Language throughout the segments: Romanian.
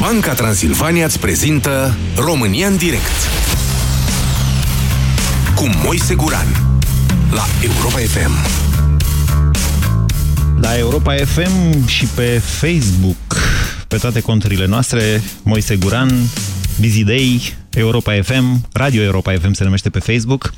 Banca Transilvania îți prezintă România în direct cu Moise Guran la Europa FM. La Europa FM și pe Facebook, pe toate conturile noastre, Moise Guran, Busy Day, Europa FM, Radio Europa FM se numește pe Facebook,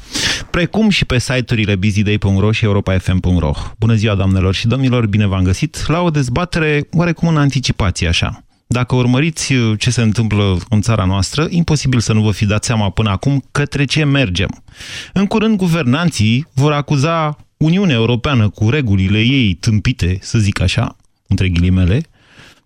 precum și pe site-urile busyday.ro și europafm.ro. Bună ziua, doamnelor și domnilor, bine v-am găsit la o dezbatere oarecum în anticipație, așa. Dacă urmăriți ce se întâmplă în țara noastră, imposibil să nu vă fi dat seama până acum către ce mergem. În curând, guvernanții vor acuza Uniunea Europeană cu regulile ei tâmpite, să zic așa, între ghilimele,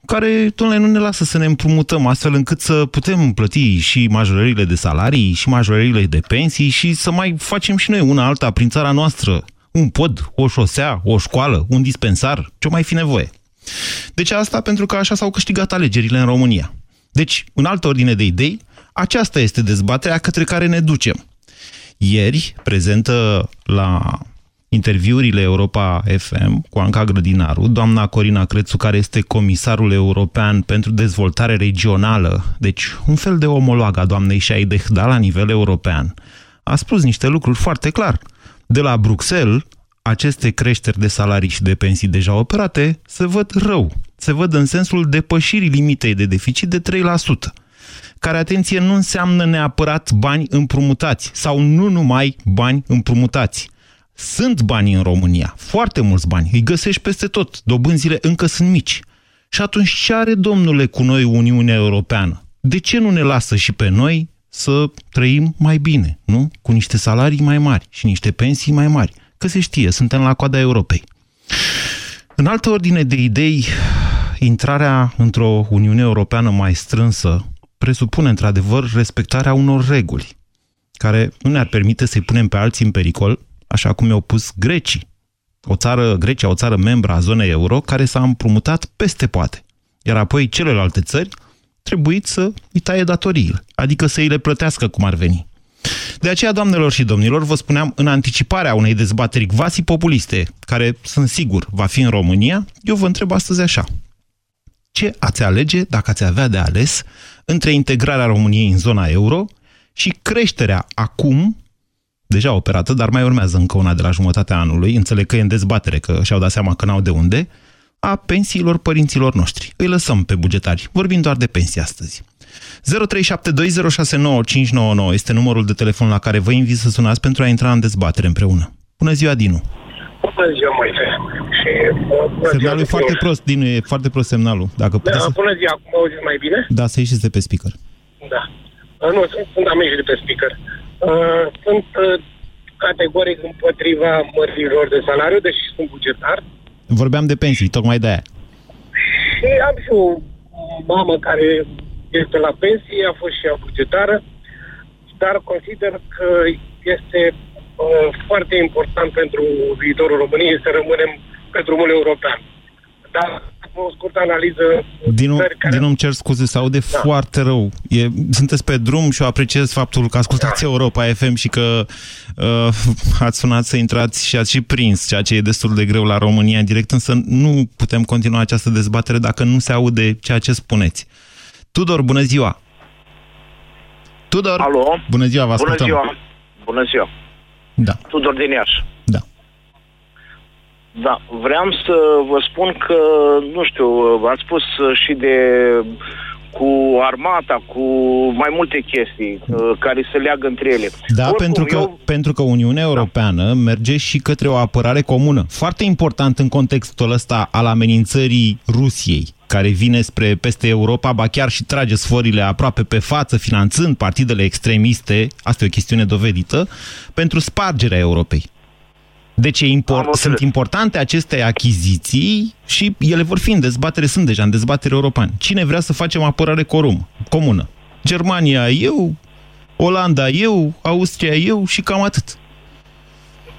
care, domnule, nu ne lasă să ne împrumutăm astfel încât să putem plăti și majorările de salarii și majorările de pensii și să mai facem și noi una alta prin țara noastră. Un pod, o șosea, o școală, un dispensar, ce mai fi nevoie. Deci asta pentru că așa s-au câștigat alegerile în România. Deci, în altă ordine de idei, aceasta este dezbaterea către care ne ducem. Ieri, prezentă la interviurile Europa FM cu Anca Grădinaru, doamna Corina Crețu, care este comisarul european pentru dezvoltare regională, deci un fel de omolog a doamnei Șaideh, dar la nivel european, a spus niște lucruri foarte clar. De la Bruxelles, aceste creșteri de salarii și de pensii deja operate se văd rău. Se văd în sensul depășirii limitei de deficit de 3%, care, atenție, nu înseamnă neapărat bani împrumutați sau nu numai bani împrumutați. Sunt bani în România, foarte mulți bani, îi găsești peste tot, dobânzile încă sunt mici. Și atunci ce are, domnule, cu noi Uniunea Europeană? De ce nu ne lasă și pe noi să trăim mai bine, nu? Cu niște salarii mai mari și niște pensii mai mari că se știe, suntem la coada Europei. În altă ordine de idei, intrarea într-o Uniune Europeană mai strânsă presupune într-adevăr respectarea unor reguli, care nu ne-ar permite să-i punem pe alții în pericol, așa cum i-au pus grecii. O țară, Grecia, o țară membra a zonei euro, care s-a împrumutat peste poate. Iar apoi celelalte țări trebuit să îi taie datoriile, adică să îi le plătească cum ar veni. De aceea, doamnelor și domnilor, vă spuneam, în anticiparea unei dezbateri quasi populiste, care, sunt sigur, va fi în România, eu vă întreb astăzi așa. Ce ați alege, dacă ați avea de ales, între integrarea României în zona euro și creșterea acum, deja operată, dar mai urmează încă una de la jumătatea anului, înțeleg că e în dezbatere, că și-au dat seama că n-au de unde, a pensiilor părinților noștri. Îi lăsăm pe bugetari. Vorbim doar de pensii astăzi. 0372069599 este numărul de telefon la care vă invit să sunați pentru a intra în dezbatere împreună. Bună ziua, Dinu! Bună ziua, Moise! Și, uh, semnalul e foarte prost, Dinu, e foarte prost semnalul. Dacă da, să... Bună ziua, acum auziți mai bine? Da, să ieșiți de pe speaker. Da. Uh, nu, sunt, sunt am ieșit de pe speaker. Uh, sunt uh, categoric împotriva mărilor de salariu, deși sunt bugetar. Vorbeam de pensii, tocmai de aia. Și am și o mamă care este la pensie, a fost și ea bugetară, dar consider că este uh, foarte important pentru viitorul României să rămânem pe drumul european. Dar o scurtă analiză... Din, care... din îmi cer scuze, se aude da. foarte rău. E, sunteți pe drum și eu apreciez faptul că ascultați da. Europa FM și că uh, ați sunat să intrați și ați și prins, ceea ce e destul de greu la România direct, însă nu putem continua această dezbatere dacă nu se aude ceea ce spuneți. Tudor, bună ziua! Tudor! Alo! Bună ziua, vă ascultăm! Bună ziua! Bună ziua! Da. Tudor din Iași. Da. Da, vreau să vă spun că, nu știu, ați spus și de cu armata, cu mai multe chestii uh, care se leagă între ele. Da, Oricum, pentru, că, eu... pentru că Uniunea Europeană da. merge și către o apărare comună. Foarte important în contextul ăsta al amenințării Rusiei care vine spre peste Europa, ba chiar și trage sforile aproape pe față, finanțând partidele extremiste, asta e o chestiune dovedită, pentru spargerea Europei. Deci e import, sunt importante aceste achiziții și ele vor fi în dezbatere, sunt deja în dezbatere europeană. Cine vrea să facem apărare corum, comună? Germania eu, Olanda eu, Austria eu și cam atât.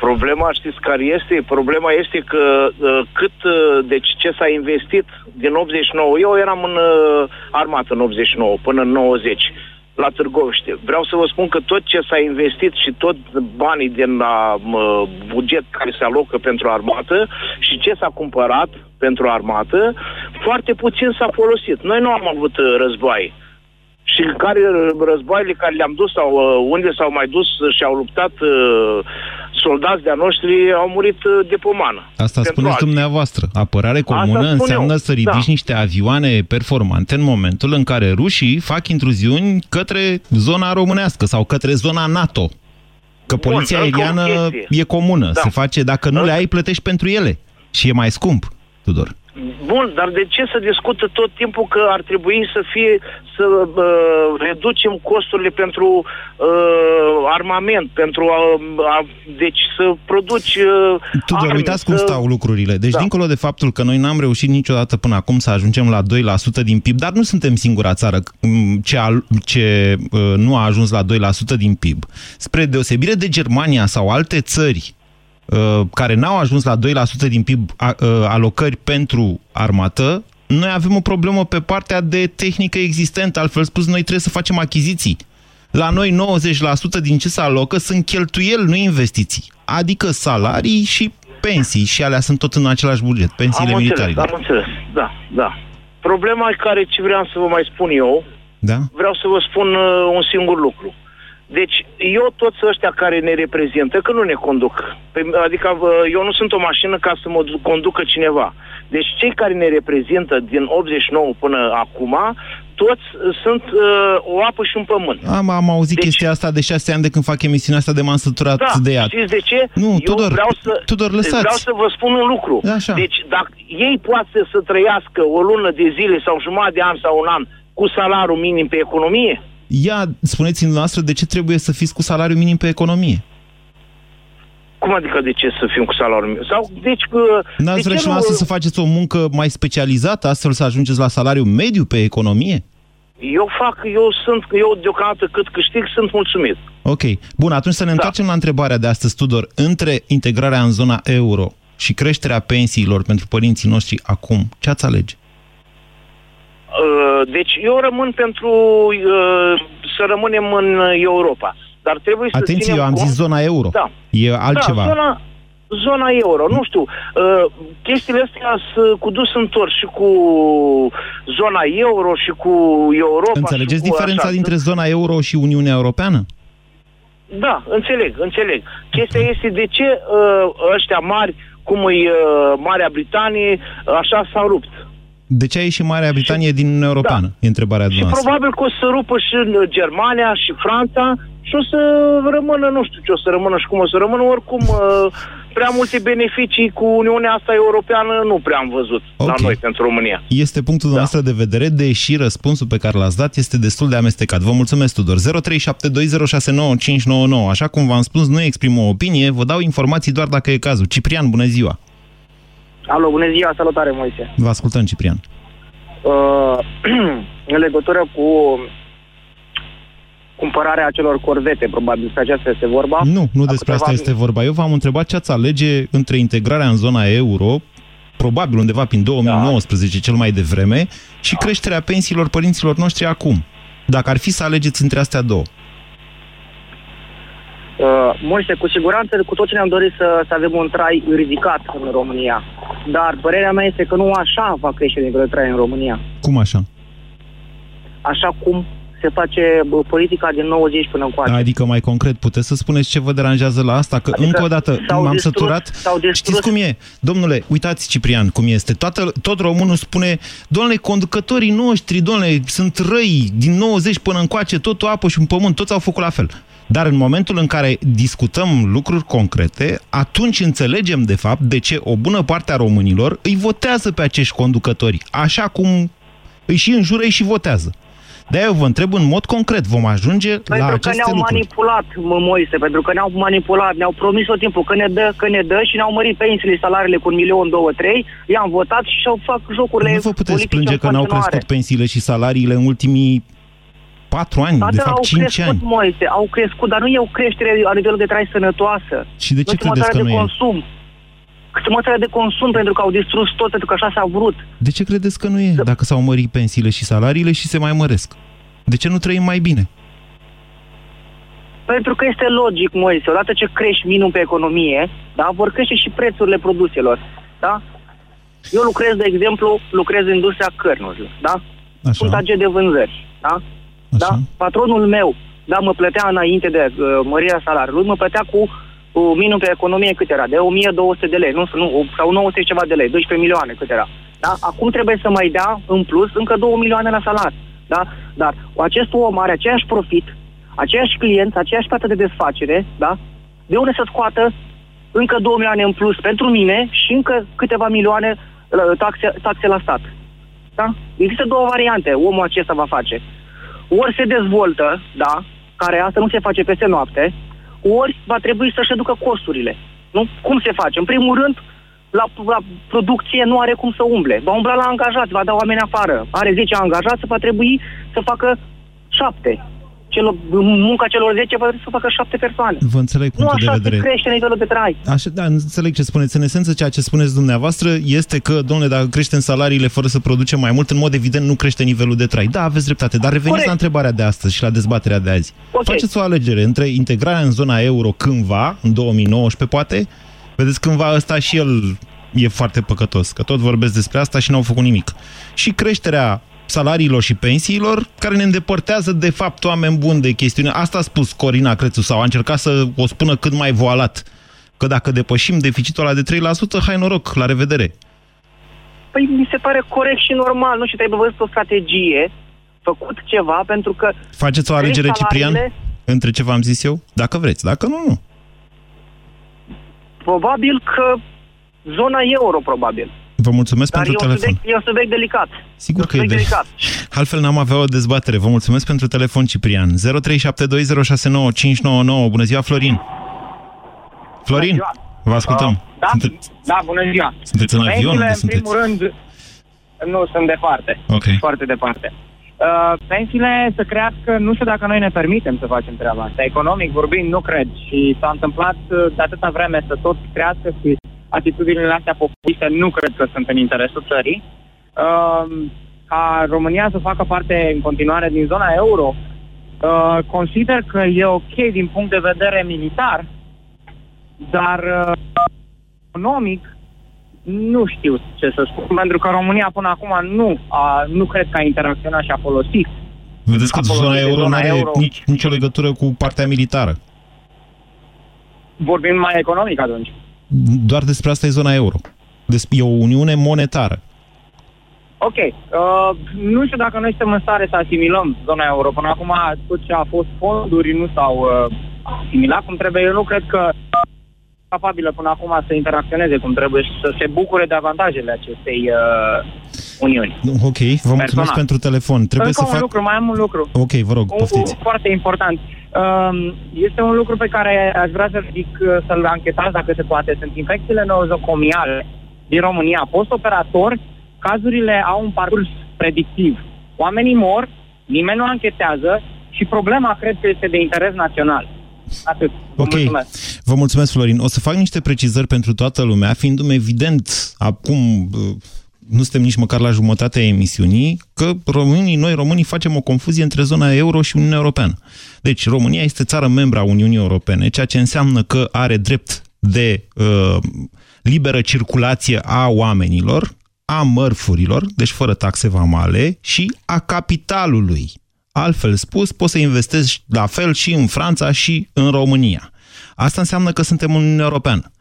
Problema, știți care este? Problema este că uh, cât, uh, deci ce s-a investit din 89, eu eram în uh, armată în 89 până în 90. la Târgoviște. Vreau să vă spun că tot ce s-a investit și tot banii din la mă, buget care se alocă pentru armată și ce s-a cumpărat pentru armată, foarte puțin s-a folosit. Noi nu am avut uh, război. Și care războaiele care le-am dus sau uh, unde s-au mai dus și au luptat uh, soldați de-a noștri au murit uh, de pomană. Asta spuneți alții. dumneavoastră. Apărare Asta comună spun înseamnă eu. să ridici Da. niște avioane performante în momentul în care rușii fac intruziuni către zona românească sau către zona NATO. Că Bun, poliția încă o aeriană chestie. e comună, Da. se face, dacă nu le ai, plătești pentru ele. Și e mai scump, Tudor. Bun, dar de ce să discută tot timpul că ar trebui să fie să uh, reducem costurile pentru uh, armament, pentru a, a, deci să produci uh, Tudor, arme, uitați cum să... stau lucrurile. Deci, Da. dincolo de faptul că noi n-am reușit niciodată până acum să ajungem la 2% din PIB, dar nu suntem singura țară m, ce, a, ce uh, nu a ajuns la 2% din PIB. Spre deosebire de Germania sau alte țări uh, care n-au ajuns la 2% din PIB a, uh, alocări pentru armată, noi avem o problemă pe partea de tehnică existentă. Altfel spus, noi trebuie să facem achiziții. La noi 90% din ce se alocă sunt cheltuieli, nu investiții. Adică salarii și pensii și alea sunt tot în același buget, pensiile am înțeles, militarilor. am înțeles, da, da. Problema care ce vreau să vă mai spun eu, Da? vreau să vă spun uh, un singur lucru. Deci, eu toți ăștia care ne reprezintă, că nu ne conduc, pe, adică uh, eu nu sunt o mașină ca să mă du- conducă cineva. Deci cei care ne reprezintă din 89 până acum, toți uh, sunt uh, o apă și un pământ. Am, am auzit Deci- chestia asta de șase ani de când fac emisiunea asta de m-am săturat Da, de ea. știți de ce? Nu, Eu Tudor, vreau să, Tudor, lăsați. Vreau să vă spun un lucru. Așa. Deci, dacă ei poate să trăiască o lună de zile sau jumătate de an sau un an cu salariul minim pe economie, Ia, spuneți-mi noastră de ce trebuie să fiți cu salariu minim pe economie. cum adică de ce să fim cu salariul minim? Sau, deci, că, N-ați de vrea ce și noastră să faceți o muncă mai specializată, astfel să ajungeți la salariu mediu pe economie? Eu fac, eu sunt, eu deocamdată cât câștig, sunt mulțumit. Ok. Bun, atunci să ne Da. întoarcem la întrebarea de astăzi, Tudor. Între integrarea în zona euro și creșterea pensiilor pentru părinții noștri acum, ce ați alege? Uh, Deci eu rămân pentru uh, să rămânem în Europa. Dar trebuie să Atenție, ținem eu am cont... zis zona euro. Da. E altceva. Da, zona, zona euro, nu știu. Uh, chestiile astea sunt cu dus întors și cu zona euro și cu Europa. Înțelegeți și cu diferența așa. dintre zona euro și Uniunea Europeană? Da, înțeleg, înțeleg. Chestia este de ce uh, ăștia mari, cum e uh, Marea Britanie, așa s-au rupt. De ce a ieșit Marea Britanie din Uniunea Europeană? E întrebarea Da. Și dumneavoastră. probabil că o să rupă și în Germania și Franța și o să rămână, nu știu ce o să rămână și cum o să rămână, oricum uh, prea multe beneficii cu Uniunea asta europeană nu prea am văzut la Ok. noi pentru România. Este punctul Da. nostru de vedere, deși răspunsul pe care l-ați dat este destul de amestecat. Vă mulțumesc, Tudor. 0372069599. Așa cum v-am spus, nu exprim o opinie, vă dau informații doar dacă e cazul. Ciprian, bună ziua! Alo, bună ziua, salutare, Moise. Vă ascultăm, Ciprian. Uh, în legătură cu cumpărarea acelor corvete, probabil despre aceasta este vorba. Nu, nu Acum despre asta câteva- este vorba. Eu v-am întrebat ce ați alege între integrarea în zona euro, probabil undeva prin 2019, cel mai devreme, și creșterea pensiilor părinților noștri acum. Dacă ar fi să alegeți între astea două. Uh, Moise, cu siguranță cu toții ne-am dorit să, să avem un trai ridicat în România. Dar părerea mea este că nu așa va crește nivelul de trai în România. Cum așa? Așa cum se face bă, politica din 90 până încoace. Adică mai concret, puteți să spuneți ce vă deranjează la asta? Că Adică încă o dată s-au m-am distrus- săturat. s-au distrus- Știți cum e? Domnule, uitați Ciprian cum este. Toată, tot românul spune, domnule, conducătorii noștri, domnule, sunt răi din 90 până încoace, tot o apă și un pământ, toți au făcut la fel. Dar în momentul în care discutăm lucruri concrete, atunci înțelegem de fapt de ce o bună parte a românilor îi votează pe acești conducători, așa cum îi și înjură, îi și votează. De-aia eu vă întreb în mod concret, vom ajunge la Pentru că aceste ne-au lucruri? manipulat, mă, Moise, pentru că ne-au manipulat, ne-au promis tot timpul că ne dă, că ne dă și ne-au mărit pensiile, salariile cu un milion, două, trei, i-am votat și și-au fac jocurile Nu vă puteți politice plânge în că n-au continuare. crescut pensiile și salariile în ultimii patru ani, Da, de da, fapt au cinci crescut, ani. Moise, au crescut, dar nu e o creștere la nivelul de trai sănătoasă. Și de ce nu credeți că de nu e? consum. Se măsoară de consum pentru că au distrus tot, pentru că așa s-a vrut. De ce credeți că nu e? Dacă s-au mărit pensiile și salariile și se mai măresc. De ce nu trăim mai bine? Pentru că este logic, Moise, odată ce crești minul pe economie, da, vor crește și prețurile produselor, da? Eu lucrez, de exemplu, lucrez în industria cărnului, da? Așa. Sunt agent de vânzări, da? Așa. Da? Patronul meu, da, mă plătea înainte de uh, mărirea salariului, mă plătea cu uh, minul pe economie cât era? De 1200 de lei, nu, nu sau 900 și ceva de lei, 12 milioane cât era. Da? Acum trebuie să mai dea în plus încă 2 milioane la salar. Da? Dar acest om are aceeași profit, aceiași clienți, aceeași plată de desfacere, da? De unde să scoată încă 2 milioane în plus pentru mine și încă câteva milioane uh, taxe, taxe la stat. Da? Există două variante omul acesta va face. Ori se dezvoltă, da, care asta nu se face peste noapte, ori va trebui să-și reducă costurile. Nu? Cum se face? În primul rând, la, la producție nu are cum să umble. Va umbla la angajați, va da oameni afară. Are 10 angajați, va trebui să facă 7 celor, munca celor 10 va trebui să facă 7 persoane. Vă înțeleg Nu punctul așa de vedere. se crește nivelul de trai. Așa, da, înțeleg ce spuneți. În esență, ceea ce spuneți dumneavoastră este că, domnule, dacă creștem salariile fără să producem mai mult, în mod evident nu crește nivelul de trai. Da, aveți dreptate, dar reveniți Corect. la întrebarea de astăzi și la dezbaterea de azi. Ok. Faceți o alegere între integrarea în zona euro cândva, în 2019 poate, vedeți cândva ăsta și el e foarte păcătos, că tot vorbesc despre asta și n-au făcut nimic. Și creșterea salariilor și pensiilor, care ne îndepărtează de fapt oameni buni de chestiune. Asta a spus Corina Crețu sau a încercat să o spună cât mai voalat. Că dacă depășim deficitul ăla de 3%, hai noroc, la revedere. Păi mi se pare corect și normal, nu? Și trebuie văzut o strategie, făcut ceva, pentru că Faceți o alegere, Crești Ciprian, salariile? între ce v-am zis eu? Dacă vreți, dacă nu, nu. probabil că zona euro, probabil. Vă mulțumesc Dar e pentru un, telefon. subiect, e un subiect delicat. Sigur un că e subiect de... delicat. Altfel n-am avea o dezbatere. Vă mulțumesc pentru telefon, Ciprian. 0372069599. Bună ziua, Florin. Florin, ziua. vă ascultăm. Uh, da, Sunteți, da, bună ziua. sunteți în avion? Pensiile, Unde în sunteți? primul rând, nu sunt departe. Ok. Foarte departe. Uh, pensiile să crească, nu știu dacă noi ne permitem să facem treaba asta. Economic vorbind, nu cred. Și s-a întâmplat uh, de atâta vreme să tot crească și atitudinile astea populiste nu cred că sunt în interesul țării. Uh, ca România să facă parte în continuare din zona euro, uh, consider că e ok din punct de vedere militar, dar uh, economic nu știu ce să spun, pentru că România până acum nu, a, nu cred că a interacționat și a folosit. Vedeți că Acolo zona de euro nu zona are euro. nici, nicio legătură cu partea militară. Vorbim mai economic atunci. Doar despre asta e zona euro. Des- E o uniune monetară. Ok, uh, nu știu dacă noi suntem în stare să asimilăm zona euro. Până acum tot ce a fost fonduri nu s-au uh, asimilat cum trebuie. Eu nu cred că capabilă până acum să interacționeze cum trebuie și să se bucure de avantajele acestei uh, uniuni. Ok, vă mulțumesc pentru telefon. Trebuie Încă să un fac... lucru, mai am un lucru. Ok, vă rog, Un poftiți. lucru foarte important. Um, Este un lucru pe care aș vrea să zic, uh, să-l anchetați dacă se poate. Sunt infecțiile nozocomiale din România. Post-operator, cazurile au un parcurs predictiv. Oamenii mor, nimeni nu anchetează și problema cred că este de interes național. Atât. Vă Ok, mulțumesc. vă mulțumesc, Florin. O să fac niște precizări pentru toată lumea, fiindu-mi evident, acum uh, nu suntem nici măcar la jumătatea emisiunii, că românii, noi românii facem o confuzie între zona euro și Uniunea Europeană. Deci, România este țară membra a Uniunii Europene, ceea ce înseamnă că are drept de uh, liberă circulație a oamenilor, a mărfurilor, deci fără taxe vamale, și a capitalului. Altfel spus, poți să investești la fel și în Franța și în România. Asta înseamnă că suntem în Uniunea Europeană.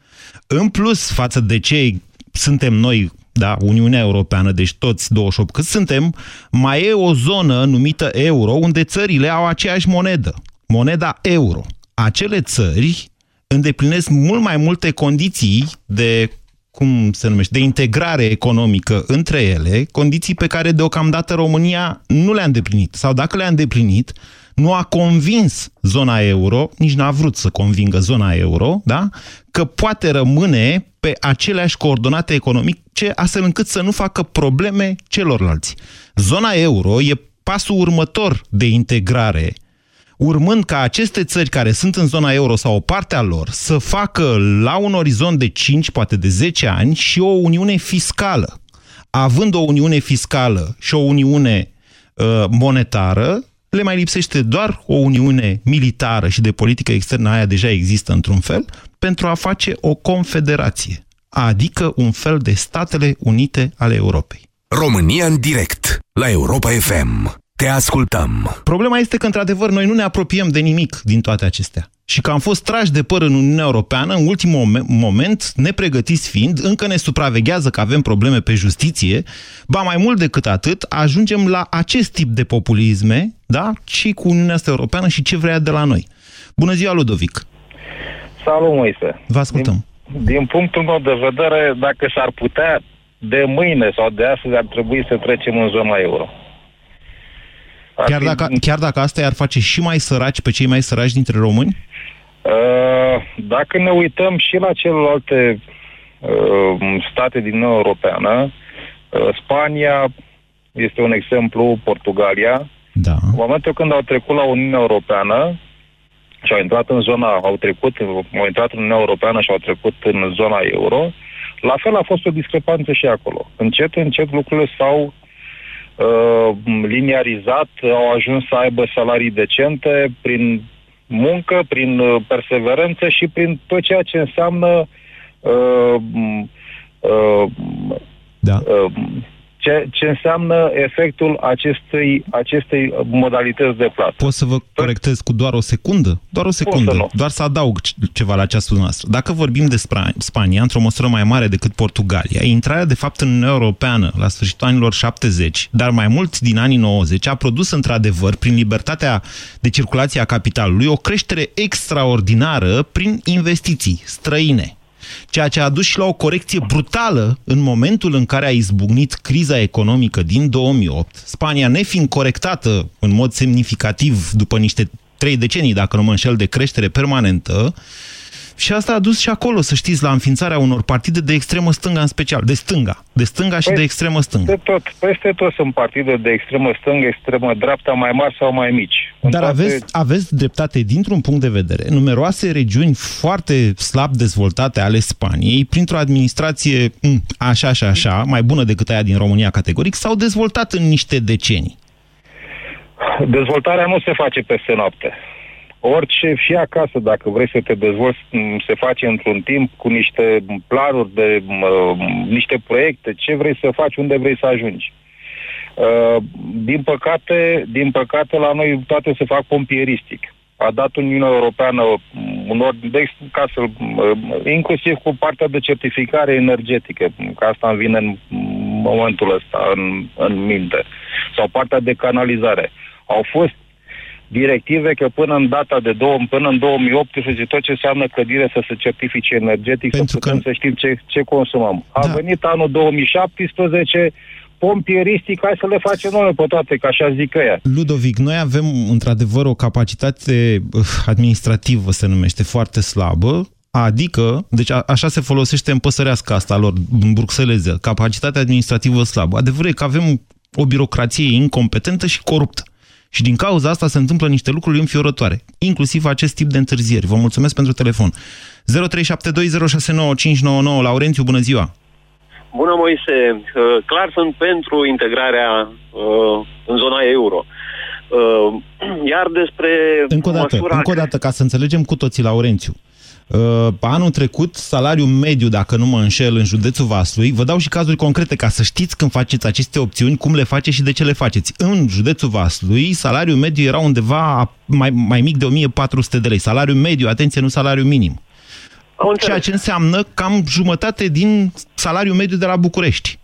În plus, față de ce suntem noi, da, Uniunea Europeană, deci toți 28 cât suntem, mai e o zonă numită euro, unde țările au aceeași monedă, moneda euro. Acele țări îndeplinesc mult mai multe condiții de cum se numește, de integrare economică între ele, condiții pe care deocamdată România nu le-a îndeplinit. Sau dacă le-a îndeplinit, nu a convins zona euro, nici n-a vrut să convingă zona euro, da? că poate rămâne pe aceleași coordonate economice, astfel încât să nu facă probleme celorlalți. Zona euro e pasul următor de integrare urmând ca aceste țări care sunt în zona euro sau o parte a lor să facă la un orizont de 5, poate de 10 ani și o uniune fiscală. Având o uniune fiscală și o uniune uh, monetară, Le mai lipsește doar o uniune militară și de politică externă, aia deja există într-un fel, pentru a face o confederație, adică un fel de Statele Unite ale Europei. România în direct, la Europa FM. Te ascultăm. Problema este că, într-adevăr, noi nu ne apropiem de nimic din toate acestea. Și că am fost trași de păr în Uniunea Europeană în ultimul moment, nepregătiți fiind, încă ne supraveghează că avem probleme pe justiție, ba mai mult decât atât, ajungem la acest tip de populisme, da? Și cu Uniunea asta Europeană și ce vrea de la noi. Bună ziua, Ludovic! Salut, Moise! Vă ascultăm! Din, din punctul meu de vedere, dacă s-ar putea, de mâine sau de astăzi ar trebui să trecem în zona euro. chiar, fi... dacă, chiar dacă asta i-ar face și mai săraci pe cei mai săraci dintre români? Uh, dacă ne uităm și la celelalte uh, state din Uniunea Europeană, uh, Spania este un exemplu, Portugalia. Da. În momentul când au trecut la Uniunea Europeană și au intrat în zona, au trecut, au intrat în Uniunea Europeană și au trecut în zona euro, la fel a fost o discrepanță și acolo. Încet, încet lucrurile s-au uh, liniarizat, au ajuns să aibă salarii decente prin muncă, prin uh, perseverență și prin tot ceea ce înseamnă uh, uh, da. uh, ce, ce înseamnă efectul acestei, acestei modalități de plată. Pot să vă corectez cu doar o secundă? Doar o secundă, să doar să adaug ceva la ceasul noastră. Dacă vorbim despre Spania, într-o măsură mai mare decât Portugalia, intrarea de fapt în Uniunea Europeană la sfârșitul anilor 70, dar mai mult din anii 90, a produs într-adevăr, prin libertatea de circulație a capitalului, o creștere extraordinară prin investiții străine ceea ce a dus și la o corecție brutală în momentul în care a izbucnit criza economică din 2008, Spania nefiind corectată în mod semnificativ după niște trei decenii, dacă nu mă înșel, de creștere permanentă, și asta a dus și acolo, să știți, la înființarea unor partide de extremă stânga în special, de stânga, de stânga și păi, de extremă stânga. Peste tot, peste tot sunt partide de extremă stângă, extremă dreapta, mai mari sau mai mici. Dar toate... aveți, aveți dreptate dintr-un punct de vedere. Numeroase regiuni foarte slab dezvoltate ale Spaniei, printr-o administrație așa și așa, mai bună decât aia din România categoric, s-au dezvoltat în niște decenii. Dezvoltarea nu se face peste noapte orice și acasă, dacă vrei să te dezvolți, se face într-un timp cu niște planuri, de, uh, niște proiecte, ce vrei să faci, unde vrei să ajungi. Uh, din păcate, din păcate, la noi toate se fac pompieristic. A dat Uniunea Europeană un ordin de ca să, inclusiv cu partea de certificare energetică, că asta îmi vine în momentul ăsta în, în minte, sau partea de canalizare. Au fost directive că până în data de două, până în 2018 tot ce înseamnă clădire să se certifice energetic, Pentru să putem că... să știm ce, ce consumăm. A da. venit anul 2017, pompieristic, hai să le facem noi pe toate, ca așa zic ea. Ludovic, noi avem într-adevăr o capacitate uh, administrativă, se numește, foarte slabă, Adică, deci a, așa se folosește în păsărească asta lor, în bruxeleză, capacitatea administrativă slabă. Adevărul e că avem o birocrație incompetentă și coruptă. Și din cauza asta se întâmplă niște lucruri înfiorătoare, inclusiv acest tip de întârzieri. Vă mulțumesc pentru telefon. 0372069599 Laurențiu, bună ziua! Bună, Moise! Uh, clar sunt pentru integrarea uh, în zona euro. Uh, iar despre încă o dată, măsura... Încă o dată, ca să înțelegem cu toții, Laurențiu. Uh, anul trecut, salariul mediu, dacă nu mă înșel, în județul Vaslui, vă dau și cazuri concrete ca să știți când faceți aceste opțiuni, cum le faceți și de ce le faceți. În județul Vaslui, salariul mediu era undeva mai, mai mic de 1400 de lei. Salariul mediu, atenție, nu salariul minim. Ceea ce înseamnă cam jumătate din salariul mediu de la București.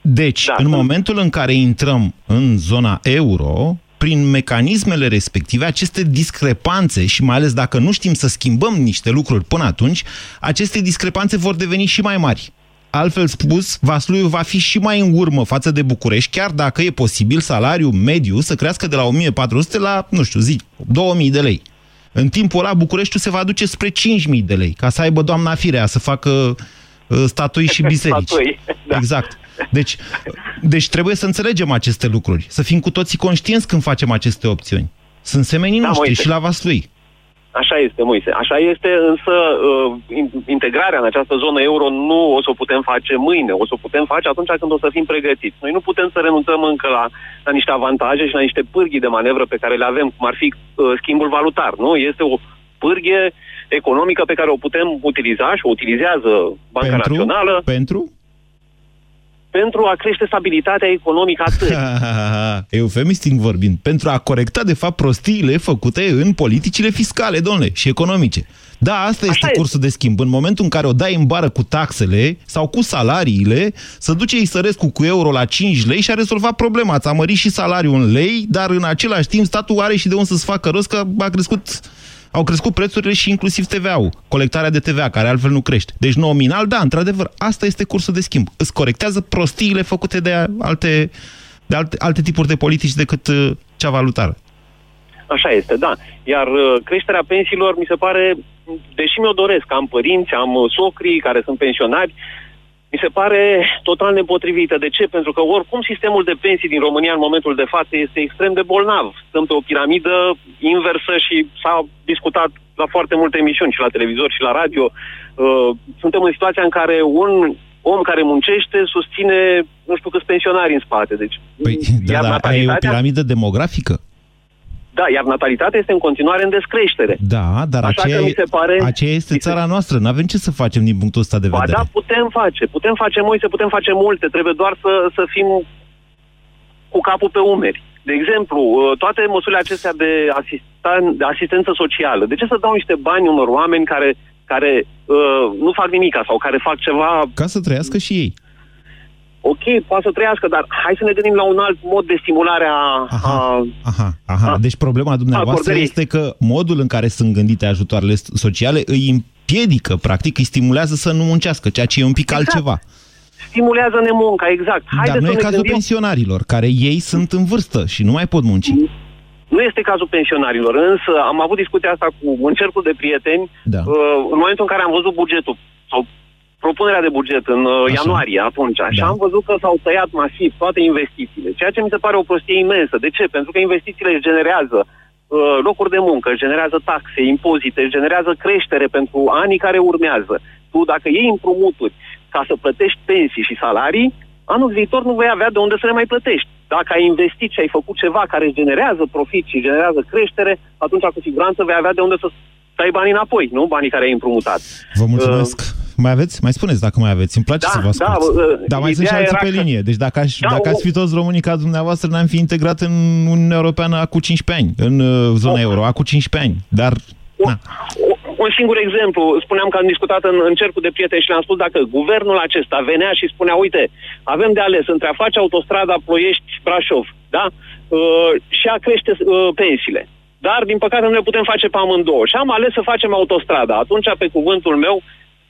Deci, da, în momentul în care intrăm în zona euro, prin mecanismele respective, aceste discrepanțe și mai ales dacă nu știm să schimbăm niște lucruri până atunci, aceste discrepanțe vor deveni și mai mari. Altfel spus, Vasluiu va fi și mai în urmă față de București, chiar dacă e posibil salariul mediu să crească de la 1400 la, nu știu, zi, 2000 de lei. În timpul ăla, Bucureștiul se va duce spre 5000 de lei, ca să aibă doamna Firea să facă uh, statui și biserici. Statui, da. Exact. Deci, deci trebuie să înțelegem aceste lucruri, să fim cu toții conștienți când facem aceste opțiuni. Sunt semenii da, noștri și la Vaslui. Așa este, Moise. Așa este, însă uh, integrarea în această zonă euro nu o să o putem face mâine, o să o putem face atunci când o să fim pregătiți. Noi nu putem să renunțăm încă la, la niște avantaje și la niște pârghii de manevră pe care le avem, cum ar fi uh, schimbul valutar. Nu? Este o pârghie economică pe care o putem utiliza și o utilizează Banca pentru? Națională. Pentru? Pentru a crește stabilitatea economică a țării. Eufemistic vorbind, pentru a corecta, de fapt, prostiile făcute în politicile fiscale, domnule, și economice. Da, asta este Așa cursul de schimb. În momentul în care o dai în bară cu taxele sau cu salariile, să duce Isărescu cu euro la 5 lei și a rezolvat problema. Ați mărit și salariul în lei, dar în același timp statul are și de unde să-ți facă rost că a crescut au crescut prețurile și inclusiv TVA-ul, colectarea de TVA, care altfel nu crește. Deci nominal, da, într-adevăr, asta este cursul de schimb. Îți corectează prostiile făcute de alte, de alte, alte tipuri de politici decât uh, cea valutară. Așa este, da. Iar uh, creșterea pensiilor, mi se pare, deși mi-o doresc, am părinți, am uh, socrii care sunt pensionari, mi se pare total nepotrivită. De ce? Pentru că oricum sistemul de pensii din România în momentul de față este extrem de bolnav. Stăm pe o piramidă inversă și s-a discutat la foarte multe emisiuni și la televizor și la radio. Uh, suntem în situația în care un om care muncește susține nu știu câți pensionari în spate. Deci, păi, da, da, e o piramidă demografică? Da, iar natalitatea este în continuare în descreștere. Da, dar Așa aceea, că mi se pare, aceea este țara noastră. Nu avem ce să facem din punctul ăsta de vedere. Ba da, putem face. Putem face să putem face multe. Trebuie doar să, să fim cu capul pe umeri. De exemplu, uh, toate măsurile acestea de, asistan, de asistență socială. De ce să dau niște bani unor oameni care, care uh, nu fac nimica sau care fac ceva... Ca să trăiască și ei ok, poate să trăiască, dar hai să ne gândim la un alt mod de stimulare a... Aha, a, aha, aha. A, deci problema dumneavoastră este că modul în care sunt gândite ajutoarele sociale îi împiedică, practic, îi stimulează să nu muncească, ceea ce e un pic exact. altceva. Stimulează nemunca, exact. Haide dar nu e cazul gândim... pensionarilor, care ei sunt în vârstă și nu mai pot munci. Nu este cazul pensionarilor, însă am avut discuția asta cu un cercul de prieteni da. uh, în momentul în care am văzut bugetul sau propunerea de buget în uh, Așa. ianuarie atunci da. și am văzut că s-au tăiat masiv toate investițiile, ceea ce mi se pare o prostie imensă. De ce? Pentru că investițiile generează uh, locuri de muncă, generează taxe, impozite, generează creștere pentru anii care urmează. Tu, dacă iei împrumuturi ca să plătești pensii și salarii, anul viitor nu vei avea de unde să le mai plătești. Dacă ai investit și ai făcut ceva care generează profit și generează creștere, atunci cu siguranță vei avea de unde să să ai banii înapoi, nu banii care ai împrumutat. Vă mulțumesc. Uh, mai aveți? Mai spuneți dacă mai aveți. Îmi place da, să vă ascult. Da, uh, Dar mai sunt și alții pe linie. Deci dacă, aș, da, dacă o... ați fi toți românii ca dumneavoastră, n-am fi integrat în Uniunea Europeană acum 15 ani, în uh, zona o... euro, acum 15 ani. Dar... O, na. O, un singur exemplu. Spuneam că am discutat în, în cercul de prieteni și le-am spus dacă guvernul acesta venea și spunea, uite, avem de ales între a face autostrada Ploiești-Brașov, da? Uh, și a crește uh, pensiile dar din păcate nu ne putem face pe amândouă. Și am ales să facem autostrada. Atunci, pe cuvântul meu,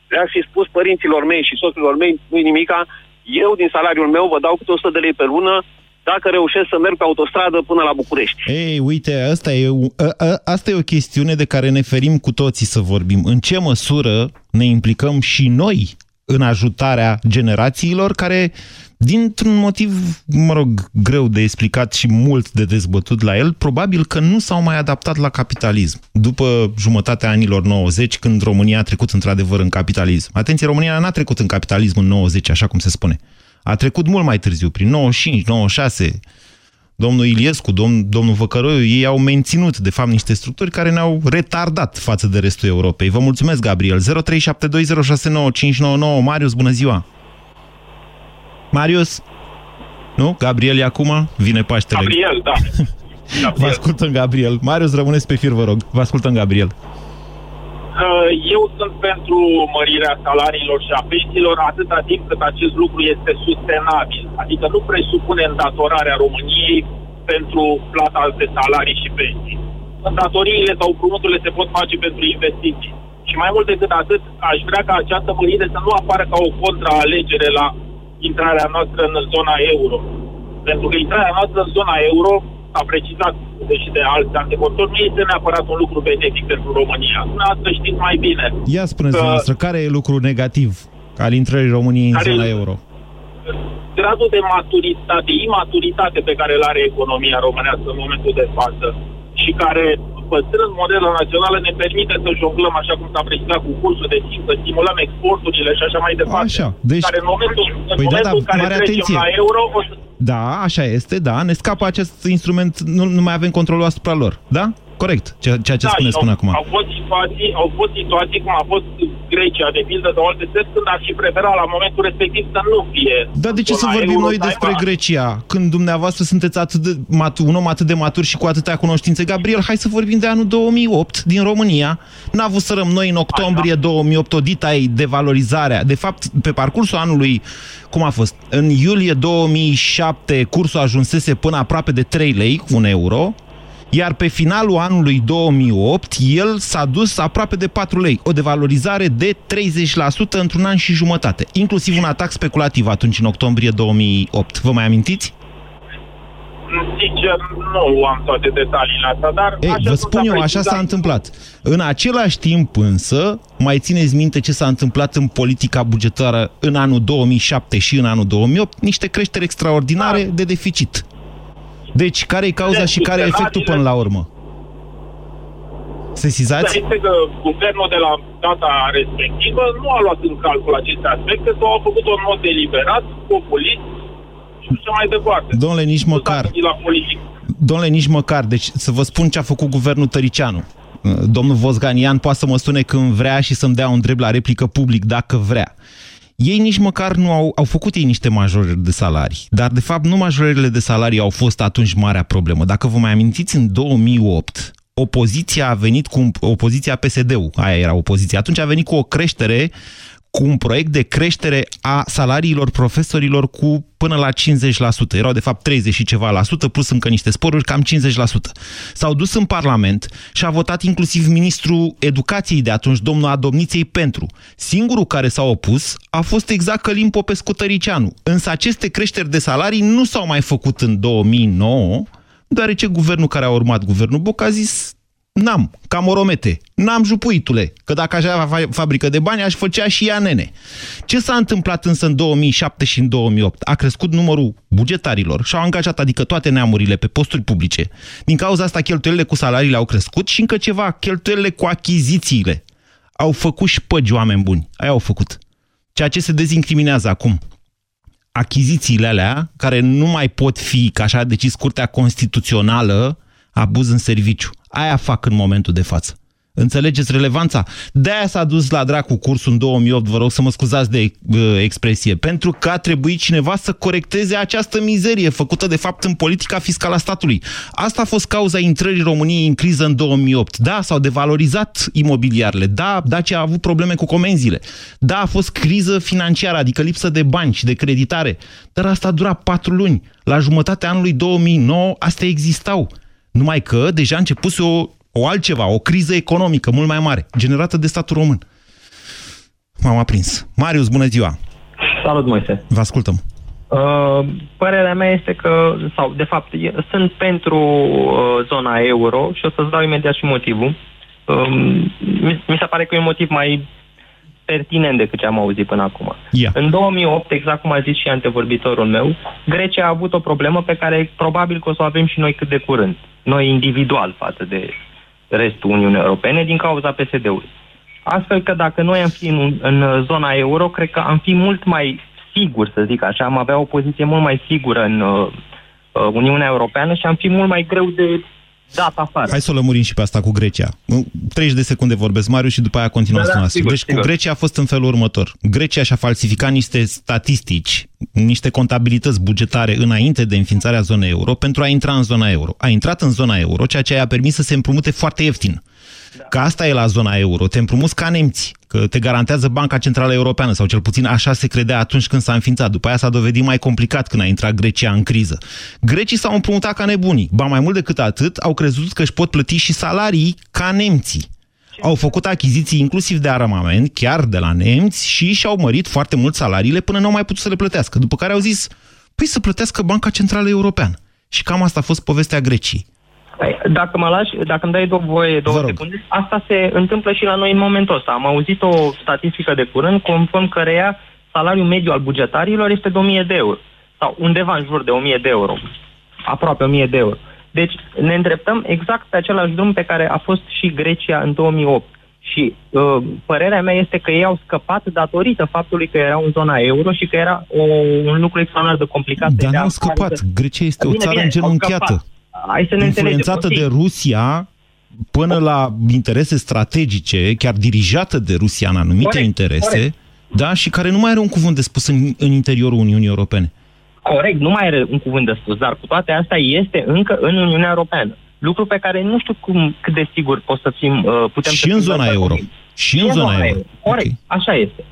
le-aș fi spus părinților mei și soților mei, nu nimica, eu din salariul meu vă dau câte 100 de lei pe lună, dacă reușesc să merg pe autostradă până la București. Ei, uite, asta e, a, a, asta e o chestiune de care ne ferim cu toții să vorbim. În ce măsură ne implicăm și noi în ajutarea generațiilor care dintr-un motiv, mă rog, greu de explicat și mult de dezbătut la el, probabil că nu s-au mai adaptat la capitalism. După jumătatea anilor 90, când România a trecut într-adevăr în capitalism. Atenție, România n-a trecut în capitalism în 90, așa cum se spune. A trecut mult mai târziu, prin 95, 96. Domnul Iliescu, domn, domnul Văcăroiu, ei au menținut, de fapt, niște structuri care ne-au retardat față de restul Europei. Vă mulțumesc, Gabriel. 0372069599. Marius, bună ziua! Marius? Nu? Gabriel e acum? Vine Paștele. Gabriel, da. Gabriel. Vă ascultăm, Gabriel. Marius, rămâneți pe fir, vă rog. Vă ascultăm, Gabriel. Uh, eu sunt pentru mărirea salariilor și a pensiilor atâta timp cât acest lucru este sustenabil. Adică nu presupune îndatorarea României pentru plata de salarii și pensii. Îndatoriile sau prumuturile se pot face pentru investiții. Și mai mult decât atât, aș vrea ca această mărire să nu apară ca o contraalegere la intrarea noastră în zona euro. Pentru că intrarea noastră în zona euro, a precizat deși de alți antevortori, nu este neapărat un lucru benefic pentru România. Dumneavoastră știți mai bine. Ia spuneți că... dumneavoastră, care e lucru negativ al intrării României în zona euro? Gradul de maturitate, imaturitate pe care îl are economia românească în momentul de față și care păstrând modela națională, ne permite să jonglăm așa cum s-a precizat cu cursul de timp, să stimulăm exporturile și așa mai departe. Așa, deci... Care în momentul, în Păi da, momentul da, în care mare trecem atenție. la euro, o să... Da, așa este, da, ne scapă acest instrument, nu, nu mai avem controlul asupra lor, da? Corect, ceea, ceea ce da, spuneți au, până acum. Au fost, situații, au fost situații cum a fost Grecia, de pildă, sau alte țări, când ar fi preferat la momentul respectiv să nu fie. Dar de ce să zona vorbim euro, noi să despre aibă- Grecia, când dumneavoastră sunteți atât de matu, un om atât de matur și cu atâtea cunoștințe? Gabriel, hai să vorbim de anul 2008 din România. N-a vrut să răm noi în octombrie 2008 o dita de valorizarea. De fapt, pe parcursul anului, cum a fost? În iulie 2007 cursul ajunsese până aproape de 3 lei, un euro, iar pe finalul anului 2008, el s-a dus aproape de 4 lei, o devalorizare de 30% într-un an și jumătate, inclusiv un atac speculativ atunci, în octombrie 2008. Vă mai amintiți? Sincer, nu am toate detaliile astea, dar... Ei, așa vă cum spun s-a eu, așa precizat- s-a întâmplat. În același timp însă, mai țineți minte ce s-a întâmplat în politica bugetară în anul 2007 și în anul 2008? Niște creșteri extraordinare Da. de deficit. Deci, care e cauza și care e efectul până la urmă? Sesizați? Dar este că guvernul de la data respectivă nu a luat în calcul aceste aspecte sau a făcut-o în mod deliberat, populist și așa mai departe. Domnule, nici Nu s-a măcar. gândit la politic. Domnule, nici măcar. Deci să vă spun ce a făcut guvernul Tăricianu. Domnul Vosganian poate să mă sune când vrea și să-mi dea un drept la replică public dacă vrea. Ei nici măcar nu au, au făcut ei niște majorări de salarii, dar de fapt nu majorările de salarii au fost atunci marea problemă. Dacă vă mai amintiți, în 2008, opoziția a venit cu, opoziția PSD-ul, aia era opoziția, atunci a venit cu o creștere cu un proiect de creștere a salariilor profesorilor cu până la 50%. Erau de fapt 30 și ceva la sută, plus încă niște sporuri, cam 50%. S-au dus în Parlament și a votat inclusiv ministrul educației de atunci, domnul Adomniței, pentru. Singurul care s-a opus a fost exact Călim Popescu Tăricianu. Însă aceste creșteri de salarii nu s-au mai făcut în 2009, deoarece guvernul care a urmat, guvernul Boc, a zis N-am, ca moromete. N-am jupuitule, că dacă aș avea fa- fabrică de bani, aș făcea și ea nene. Ce s-a întâmplat însă în 2007 și în 2008? A crescut numărul bugetarilor și au angajat, adică toate neamurile pe posturi publice. Din cauza asta cheltuielile cu salariile au crescut și încă ceva, cheltuielile cu achizițiile. Au făcut șpăgi oameni buni. Aia au făcut. Ceea ce se dezincriminează acum achizițiile alea, care nu mai pot fi, ca așa a decis Curtea Constituțională, abuz în serviciu. Aia fac în momentul de față. Înțelegeți relevanța? De-aia s-a dus la dracu cursul în 2008, vă rog să mă scuzați de uh, expresie, pentru că a trebuit cineva să corecteze această mizerie făcută de fapt în politica fiscală a statului. Asta a fost cauza intrării României în criză în 2008. Da, s-au devalorizat imobiliarele. Da, Dacia a avut probleme cu comenzile. Da, a fost criză financiară, adică lipsă de bani și de creditare. Dar asta a durat patru luni. La jumătatea anului 2009 astea existau. Numai că deja a început o, o altceva, o criză economică mult mai mare, generată de statul român. M-am aprins. Marius, bună ziua! Salut, Moise. Vă ascultăm. Uh, părerea mea este că, sau de fapt, e- sunt pentru uh, zona euro și o să-ți dau imediat și motivul. Um, mi, mi se pare că e un motiv mai pertinent decât ce am auzit până acum. Ia. În 2008, exact cum a zis și antevorbitorul meu, Grecia a avut o problemă pe care probabil că o să o avem și noi cât de curând. Noi individual față de restul Uniunii Europene din cauza PSD-ului. Astfel că dacă noi am fi în, în zona euro, cred că am fi mult mai sigur, să zic așa, am avea o poziție mult mai sigură în uh, uh, Uniunea Europeană și am fi mult mai greu de dat afară. Hai să o lămurim și pe asta cu Grecia. 30 de secunde vorbesc, Marius, și după aia continuăm Da, da, da, sigur, Deci sigur. cu Grecia a fost în felul următor. Grecia și-a falsificat niște statistici, niște contabilități bugetare înainte de înființarea zonei euro pentru a intra în zona euro. A intrat în zona euro, ceea ce i-a permis să se împrumute foarte ieftin. Că asta e la zona euro, te împrumuți ca nemți, că te garantează Banca Centrală Europeană, sau cel puțin așa se credea atunci când s-a înființat. După aia s-a dovedit mai complicat când a intrat Grecia în criză. Grecii s-au împrumutat ca nebunii. Ba mai mult decât atât, au crezut că își pot plăti și salarii ca nemții. Au făcut achiziții inclusiv de armament, chiar de la nemți, și și-au mărit foarte mult salariile până nu au mai putut să le plătească. După care au zis, păi să plătească Banca Centrală Europeană. Și cam asta a fost povestea Greciei. Păi, Dacă mă lași, dacă îmi dai două voie, două Vă rog. secunde, asta se întâmplă și la noi în momentul ăsta. Am auzit o statistică de curând conform căreia salariul mediu al bugetarilor este de 1000 de euro. Sau undeva în jur de 1000 de euro. Aproape 1000 de euro. Deci ne îndreptăm exact pe același drum pe care a fost și Grecia în 2008. Și uh, părerea mea este că ei au scăpat datorită faptului că erau în zona euro și că era o, un lucru extraordinar de complicat. Dar de nu au scăpat. Să... Grecia este Bine, o țară bine, îngenunchiată. Hai să ne influențată înțelegem. de Rusia până la interese strategice, chiar dirijată de Rusia în anumite Corect, interese, corect. da, și care nu mai are un cuvânt de spus în, în interiorul Uniunii Europene. Corect, nu mai are un cuvânt de spus, dar cu toate astea este încă în Uniunea Europeană. Lucru pe care nu știu cum, cât de sigur pot să fim, uh, putem și să în fim zona de euro. acord. Și în zona euro. Corect, Ok. așa este.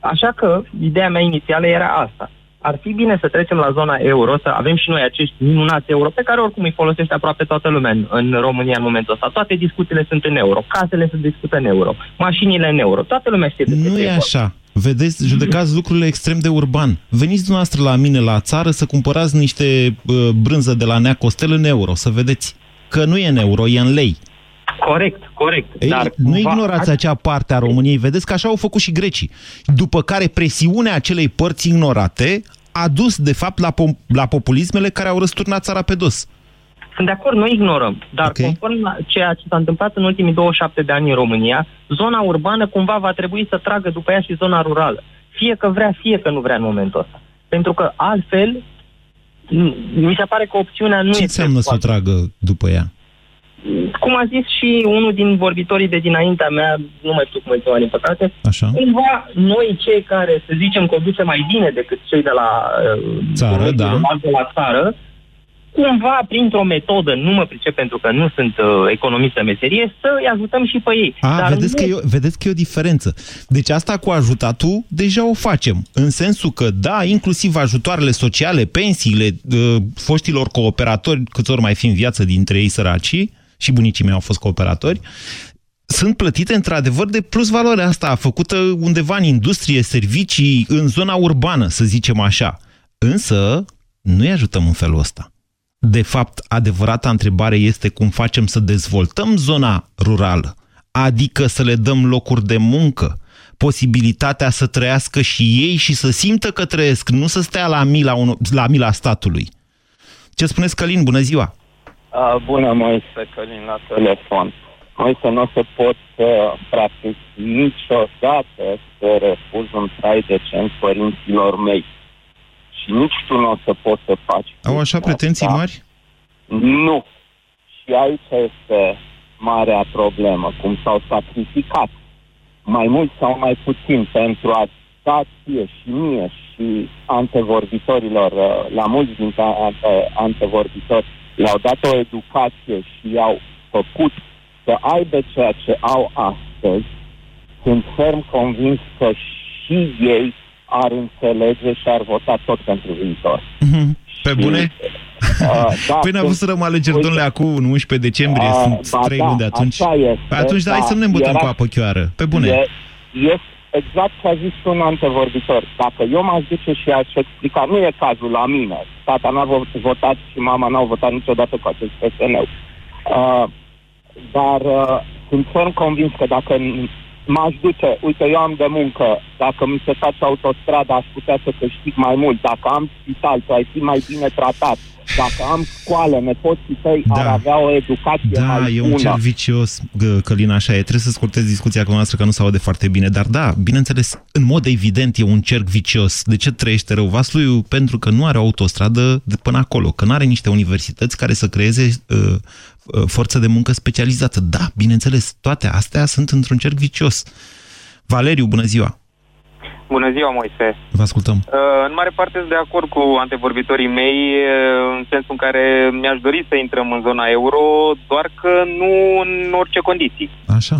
Așa că ideea mea inițială era asta. Ar fi bine să trecem la zona euro, să avem și noi acești minunați euro, pe care oricum îi folosește aproape toată lumea în, în România în momentul ăsta. Toate discuțiile sunt în euro, casele se discută în euro, mașinile în euro, toată lumea știe despre Nu ce e vorba. așa. Vedeți, judecați lucrurile extrem de urban. Veniți dumneavoastră la mine la țară să cumpărați niște uh, brânză de la Nea Costel în euro, să vedeți că nu e în euro, e în lei. Corect, corect. Ei, dar nu cumva- ignorați acea parte a României. Vedeți că așa au făcut și grecii. După care presiunea acelei părți ignorate a dus, de fapt, la, pom- la populismele care au răsturnat țara pe dos. Sunt de acord, nu ignorăm, dar Ok. okay. conform la ceea ce s-a întâmplat în ultimii 27 de ani în România, zona urbană cumva va trebui să tragă după ea și zona rurală. Fie că vrea, fie că nu vrea în momentul ăsta. Pentru că altfel, m- mi se pare că opțiunea nu Ce este... înseamnă să o foarte- tragă după ea? Cum a zis și unul din vorbitorii de dinaintea mea, nu mai știu cum îi cheamă, din păcate, Așa? cumva noi cei care, să zicem, conduce mai bine decât cei de la uh, Țară, mediul da. normal de la țară, cumva, printr-o metodă, nu mă pricep pentru că nu sunt uh, economist de meserie, să îi ajutăm și pe ei. A, Dar vedeți, nu... că e, o- vedeți că e o diferență. Deci asta cu ajutatul deja o facem. În sensul că, da, inclusiv ajutoarele sociale, pensiile uh, foștilor cooperatori, câți ori mai fi în viață dintre ei săracii, și bunicii mei au fost cooperatori, sunt plătite într-adevăr de plus valoare asta, făcută undeva în industrie, servicii, în zona urbană, să zicem așa. Însă, nu-i ajutăm în felul ăsta. De fapt, adevărata întrebare este cum facem să dezvoltăm zona rurală, adică să le dăm locuri de muncă, posibilitatea să trăiască și ei și să simtă că trăiesc, nu să stea la mila, unu- la mila statului. Ce spuneți, Călin? Bună ziua! A, bună, Moise, Călin, la telefon. Moise, nu o să pot să practic niciodată să refuz un trai decent părinților mei. Și nici tu nu o să poți să faci. Au așa pretenții asta. mari? Nu. Și aici este marea problemă, cum s-au sacrificat mai mult sau mai puțin pentru a da ție și mie și antevorbitorilor, uh, la mulți dintre ante- antevorbitori, le-au dat o educație și i-au făcut să aibă ceea ce au astăzi, sunt ferm convins că și ei ar înțelege și ar vota tot pentru viitor. Mhm. Pe bune? Uh, da, Păi n-a avut să rămă alegeri, Uite, domnule, acum în 11 decembrie, a, sunt ba trei da, luni de atunci. așa este, Păi atunci, da, hai da, să nu ne îmbătăm era- cu apă chioară. Pe bune. E, este exact ce a zis și un antevorbitor. Dacă eu m-aș duce și aș explica, nu e cazul la mine. Tata n-a vo- votat și mama n-au votat niciodată cu acest PSN. Uh, dar uh, sunt ferm convins că dacă n- m-aș duce, uite, eu am de muncă, dacă mi se face autostrada, aș putea să câștig mai mult. Dacă am spital, tu ai fi mai bine tratat. Dacă am școală, nepoții tăi Da. ar avea o educație Da, mai e bună. un cerc vicios, Gă- Călin, așa e. Trebuie să scurtez discuția cu noastră, că nu se aude foarte bine. Dar da, bineînțeles, în mod evident e un cerc vicios. De ce trăiește rău Vasluiu? Pentru că nu are o autostradă de până acolo, că nu are niște universități care să creeze uh, uh, forță de muncă specializată. Da, bineînțeles, toate astea sunt într-un cerc vicios. Valeriu, bună ziua! Bună ziua, Moise. Vă ascultăm. Uh, în mare parte sunt de acord cu antevorbitorii mei, uh, în sensul în care mi-aș dori să intrăm în zona euro, doar că nu în orice condiții. Așa.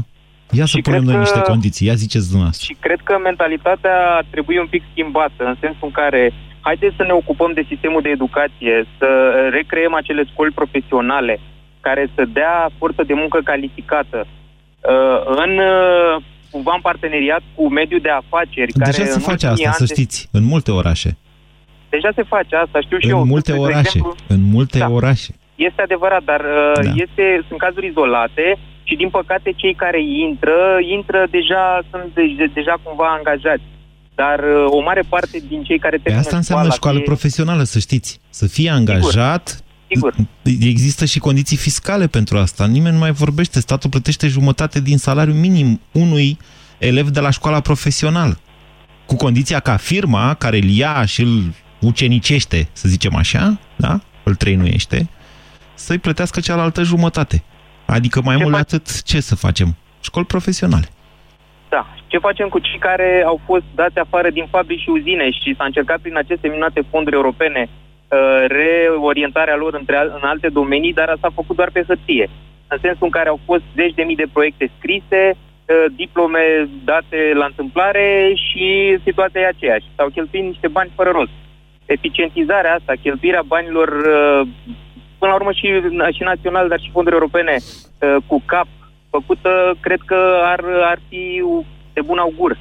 Ia să Și punem cred noi că- niște condiții. Ia ziceți dumneavoastră. Și cred că mentalitatea ar trebui un pic schimbată, în sensul în care haideți să ne ocupăm de sistemul de educație, să recreăm acele școli profesionale care să dea forță de muncă calificată uh, în uh, cumva în parteneriat cu mediul de afaceri. care Deja se în face ultimii asta, ani să știți, în multe orașe. Deja se face asta, știu și eu. În multe De orașe. exemplu, În multe Da. orașe. este adevărat, dar uh, Da. este, sunt cazuri izolate și din păcate cei care intră, intră deja, sunt de, deja cumva angajați. Dar uh, o mare parte din cei care Pe termină asta înseamnă școala, școală fie- profesională, să știți. Să fie angajat Sigur. Există și condiții fiscale pentru asta. Nimeni nu mai vorbește. Statul plătește jumătate din salariu minim unui elev de la școala profesională. Cu condiția ca firma care îl ia și îl ucenicește, să zicem așa, da? îl trăinuiește, să-i plătească cealaltă jumătate. Adică mai ce mult de atât, ce să facem? Școli profesionale. Da. Ce facem cu cei care au fost dați afară din fabrici și uzine și s-a încercat prin aceste minunate fonduri europene uh, reorientarea lor între, în alte domenii, dar asta a făcut doar pe hârtie. În sensul în care au fost zeci de mii de proiecte scrise, uh, diplome date la întâmplare și situația e aceeași. S-au cheltuit niște bani fără rost. Eficientizarea asta, cheltuirea banilor uh, până la urmă și, și național, dar și fonduri europene cu cap făcută, cred că ar, ar fi de bun augur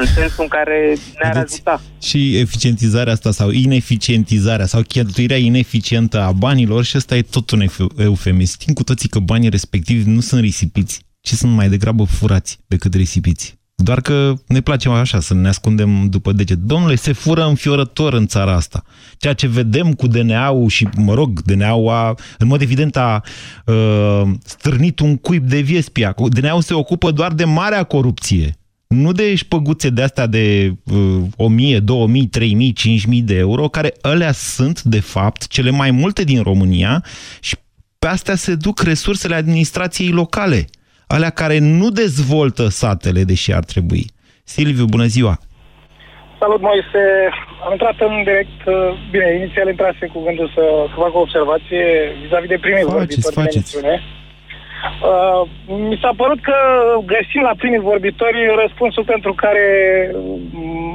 în sensul în care ne-ar ajuta. Și eficientizarea asta sau ineficientizarea sau cheltuirea ineficientă a banilor și ăsta e tot un eufemism. Știm cu toții că banii respectivi nu sunt risipiți, ci sunt mai degrabă furați decât risipiți. Doar că ne place așa să ne ascundem după deget. Domnule, se fură înfiorător în țara asta. Ceea ce vedem cu DNA-ul și, mă rog, DNA-ul a, în mod evident a uh, stârnit un cuib de viespia. DNA-ul se ocupă doar de marea corupție. Nu de șpăguțe de astea de uh, 1000, 2000, 3000, 5000 de euro, care alea sunt, de fapt, cele mai multe din România și pe astea se duc resursele administrației locale alea care nu dezvoltă satele, deși ar trebui. Silviu, bună ziua! Salut, Moise! Am intrat în direct, uh, bine, inițial intrase cu gândul să, să fac o observație vis-a-vis de primii vorbitori de emisiune. Uh, mi s-a părut că găsim la primii vorbitori răspunsul pentru care mm,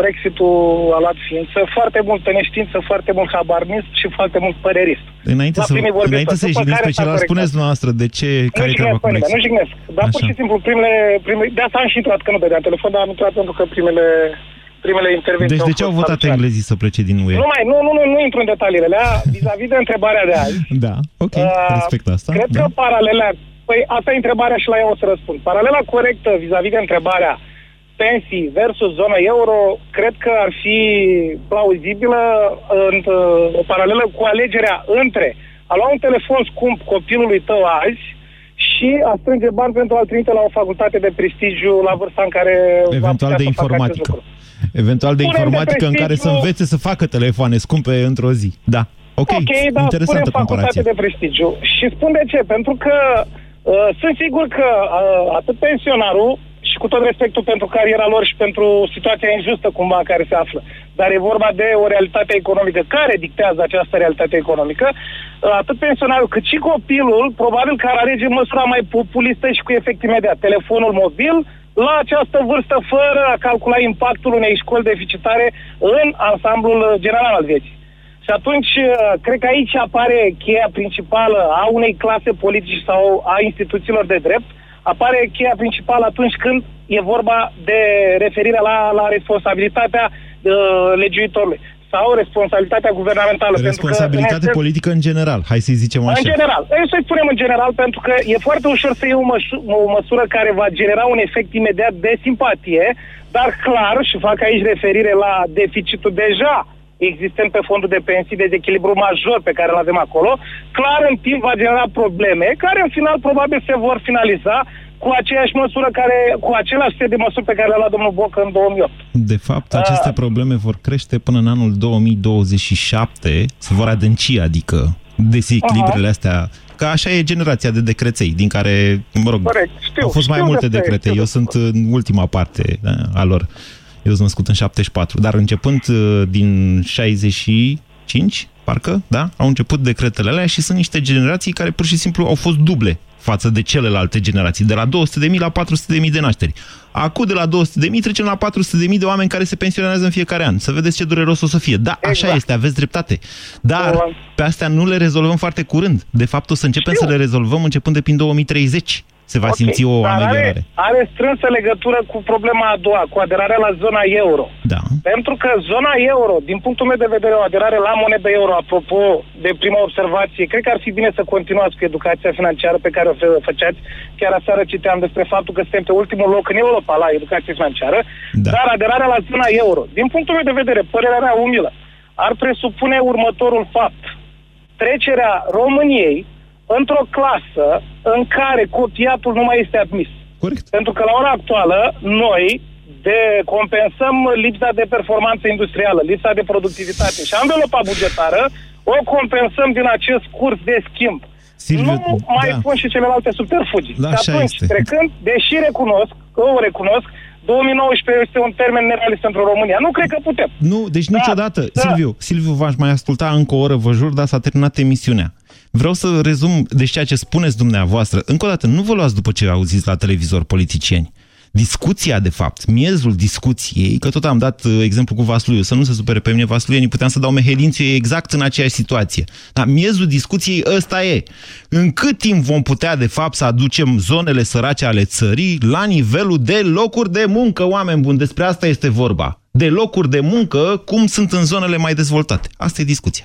Brexit-ul a luat ființă, foarte multă neștiință, foarte mult habarnism și foarte mult părerist. Înainte să, înainte să jigniți pe celălalt, spuneți dumneavoastră de ce, care nu jignesc, părere, nu jignesc, dar Așa. pur și simplu primele, primele, de asta am și intrat, că nu dădeam telefon, dar am intrat pentru că primele primele intervenții. Deci de ce au votat salutate. englezii să plece din UE? Nu mai, nu, nu, nu, nu intru în detaliile alea, vis-a-vis de întrebarea de azi. Da, ok, uh, respect asta. Cred da. că paralela, păi asta e întrebarea și la ea o să răspund. Paralela corectă vis-a-vis de întrebarea pensii versus zona euro, cred că ar fi plauzibilă în o paralelă cu alegerea între a lua un telefon scump copilului tău azi și a strânge bani pentru a-l trimite la o facultate de prestigiu la vârsta în care Eventual va de informatică. Eventual de Punem informatică de în care să învețe să facă telefoane scumpe într-o zi. Da. Ok, Ok, da, interesantă facultate de prestigiu. Și spun de ce? Pentru că uh, sunt sigur că uh, atât pensionarul și cu tot respectul pentru cariera lor și pentru situația injustă cumva care se află. Dar e vorba de o realitate economică care dictează această realitate economică. Atât pensionarul cât și copilul probabil că ar alege măsura mai populistă și cu efect imediat. Telefonul mobil la această vârstă fără a calcula impactul unei școli deficitare în ansamblul general al vieții. Și atunci, cred că aici apare cheia principală a unei clase politice sau a instituțiilor de drept, apare cheia principală atunci când e vorba de referire la, la responsabilitatea uh, legiuitorului sau responsabilitatea guvernamentală. Responsabilitate pentru că, politică în general, hai să-i zicem așa. În general. Ei, să-i spunem în general, pentru că e foarte ușor să iei o, măsu- o măsură care va genera un efect imediat de simpatie, dar clar, și fac aici referire la deficitul deja existent pe fondul de pensii, dezechilibru major pe care îl avem acolo, clar în timp va genera probleme, care în final probabil se vor finaliza cu aceeași măsură care, cu același set de măsuri pe care le-a luat domnul Boc în 2008. De fapt, aceste uh, probleme vor crește până în anul 2027, se vor adânci, adică dezechilibrele uh-huh. astea Că așa e generația de decreței, din care, mă rog, Corect. Știu, au fost mai multe de decrete. Eu sunt în ultima parte da, a lor. Eu sunt născut în 74, dar începând uh, din 65, parcă, da, au început decretele alea și sunt niște generații care pur și simplu au fost duble față de celelalte generații, de la 200.000 la 400.000 de nașteri. Acum de la 200.000 trecem la 400.000 de oameni care se pensionează în fiecare an. Să vedeți ce dureros o să fie. Da, exact. așa este, aveți dreptate. Dar pe astea nu le rezolvăm foarte curând. De fapt, o să începem Știu. să le rezolvăm începând de prin 2030 se va okay. simți o Dar ameliorare. Are, are strânsă legătură cu problema a doua, cu aderarea la zona euro. Da. Pentru că zona euro, din punctul meu de vedere, o aderare la moneda euro, apropo de prima observație, cred că ar fi bine să continuați cu educația financiară pe care o făceați. Chiar aseară citeam despre faptul că suntem pe ultimul loc în Europa la educație financiară, da. dar aderarea la zona euro, din punctul meu de vedere, părerea mea umilă, ar presupune următorul fapt trecerea României într-o clasă în care copiatul nu mai este admis. Corect. Pentru că la ora actuală noi de compensăm lipsa de performanță industrială, lipsa de productivitate și anvelopa bugetară o compensăm din acest curs de schimb. Silviu, nu mai da. pun și celelalte subterfugii. Da, și așa atunci, este. trecând, deși recunosc, că o recunosc, 2019 este un termen nerealist pentru România. Nu cred că putem. Nu, deci niciodată. da. Silviu, Silviu, v-aș mai asculta încă o oră, vă jur, dar s-a terminat emisiunea. Vreau să rezum, deci ceea ce spuneți dumneavoastră, încă o dată, nu vă luați după ce auziți la televizor politicieni. Discuția, de fapt, miezul discuției, că tot am dat uh, exemplu cu Vasluiu, să nu se supere pe mine Vasluienii, puteam să dau Mehelințiu e exact în aceeași situație. Dar miezul discuției ăsta e. În cât timp vom putea, de fapt, să aducem zonele sărace ale țării la nivelul de locuri de muncă, oameni buni, despre asta este vorba. De locuri de muncă, cum sunt în zonele mai dezvoltate. Asta e discuția.